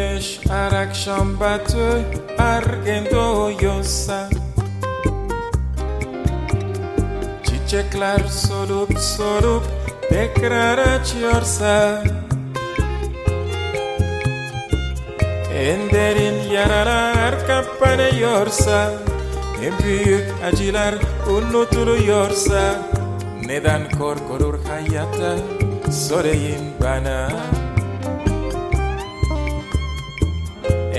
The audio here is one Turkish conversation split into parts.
Güneş her akşam batıyor her gün doğuyorsa. Çiçekler solup solup tekrar açıyorsa. En derin yaralar kapanıyorsa. En büyük acılar unutuluyorsa. Neden korkulur hayata? Söyleyin bana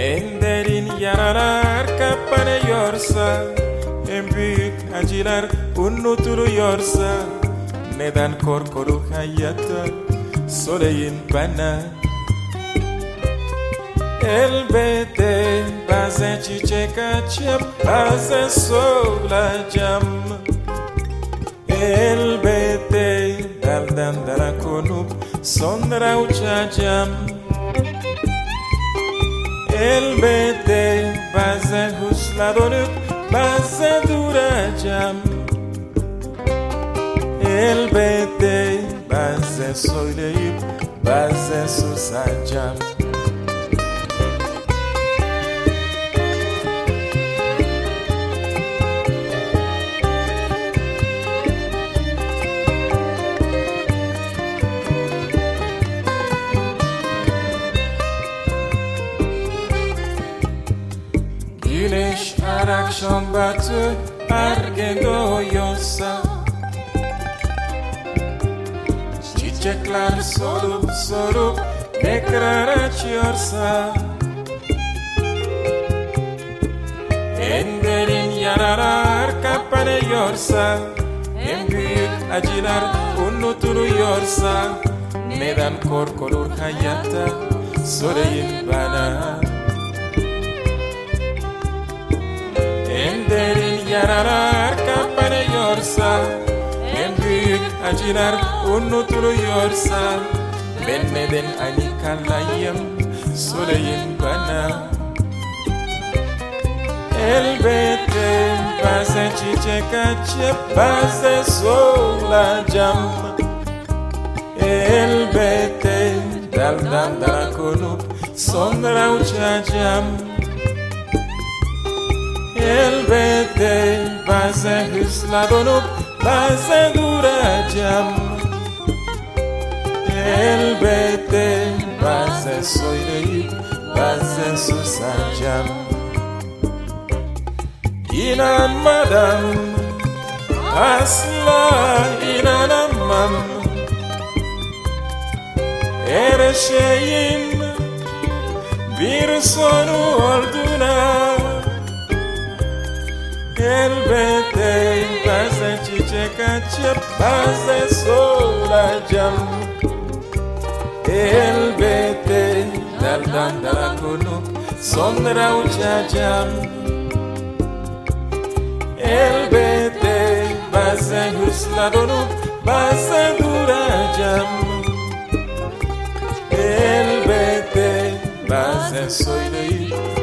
En derin yaralar kapanıyorsa En büyük acılar unutuluyorsa Neden korkulur hayata söyleyin bana? Elbette bazen çiçek açıp bazen solacağım. Elbette daldan dala konup sonra uçacağım Elbette bazen hızla dönüp bazen duracağım. Elbette bazen söyleyip bazen susacağım Güneş her akşam batıyor her gün doğuyorsa. Çiçekler solup solup tekrar açıyorsa. En derin yaralar kapanıyorsa En büyük acılar unutuluyorsa. Neden korkulur hayatta söyleyin bana En derin yaralar kapanıyorsa En büyük acılar unutuluyorsa Ben neden aynı kalayım söyleyin bana. Elbette bazen çiçek açıp bazen solacağım. Elbette daldan dala konup sonra uçacağım Hızla dönüp bazen duracağım Elbette bazen söyleyip bazen susacağım. İnanmadan asla inanamam. Her şeyin bir sonu olduğuna çiçek açıp bazen solacağım Elbette daldan dala konup sonra uçacağım Elbette bazen hızla dönüp bazen duracağım Elbette bazen söyleyip